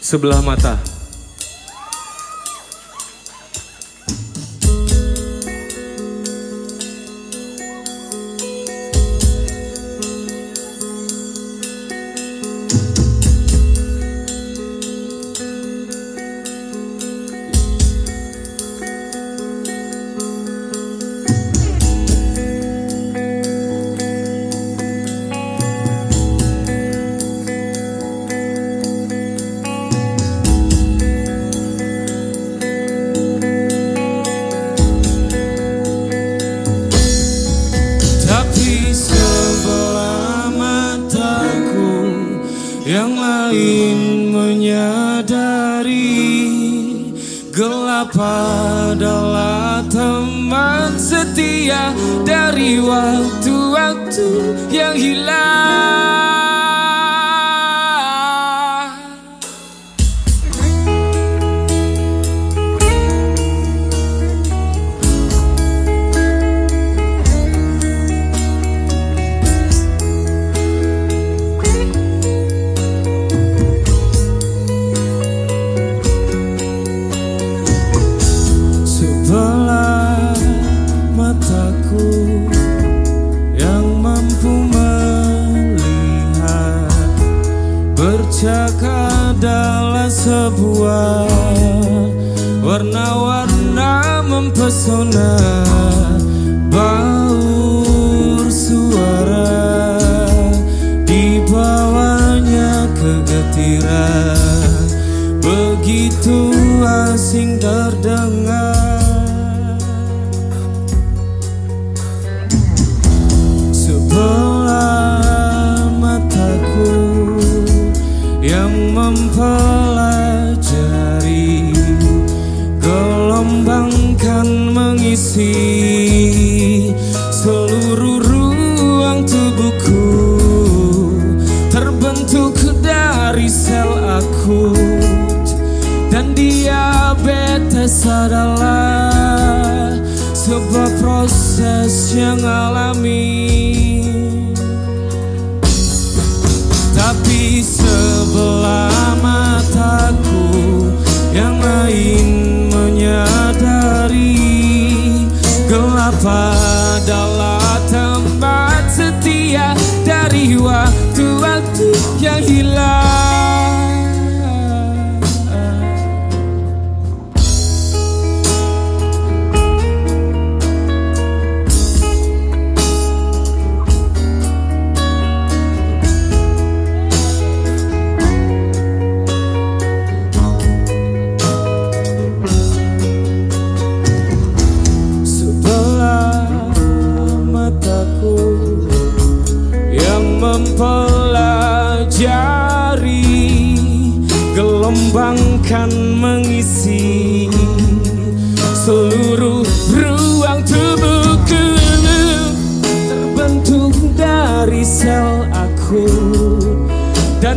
sebelah mata. Yang lain menyadari Gelap adalah teman setia dari waktu-waktu yang hilang Bercakap adalah sebuah warna-warna mempesona Baur suara. Di bawahnya kegetiran. Begitu asing terdengar mempelajari Gelombang kan mengisi seluruh ruang tubuhku. Terbentuk dari sel akut dan diabetes adalah sebuah proses yang alami Sebelah mataku yang lain menyadari Gelap adalah tempat setia dari waktu-waktu yang hilang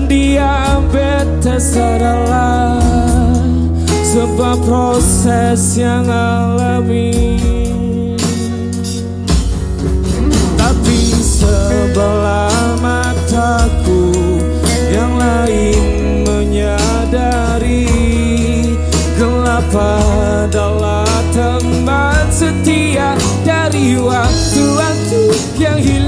dan diabetes adalah sebuah proses yang alami. Tapi sebelah mataku yang lain menyadari Gelap adalah teman setia dari waktu-waktu yang hilang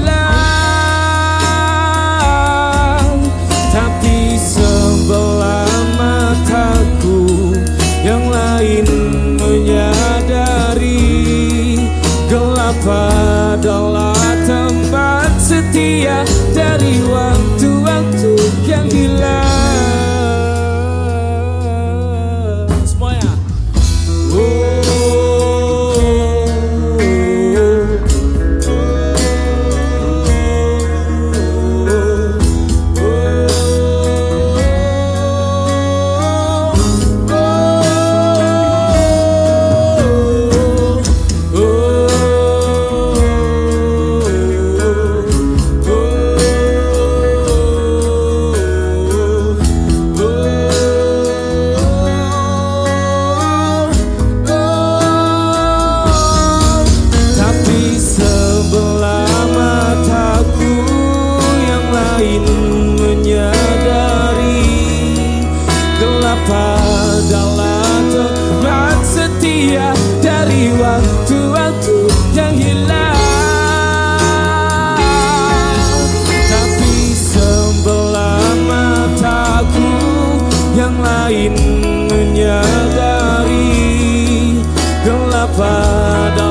lain menyadari gelap adalah teman setia dari waktu-waktu yang hilang. Tapi sebelah mataku yang lain menyadari gelap adalah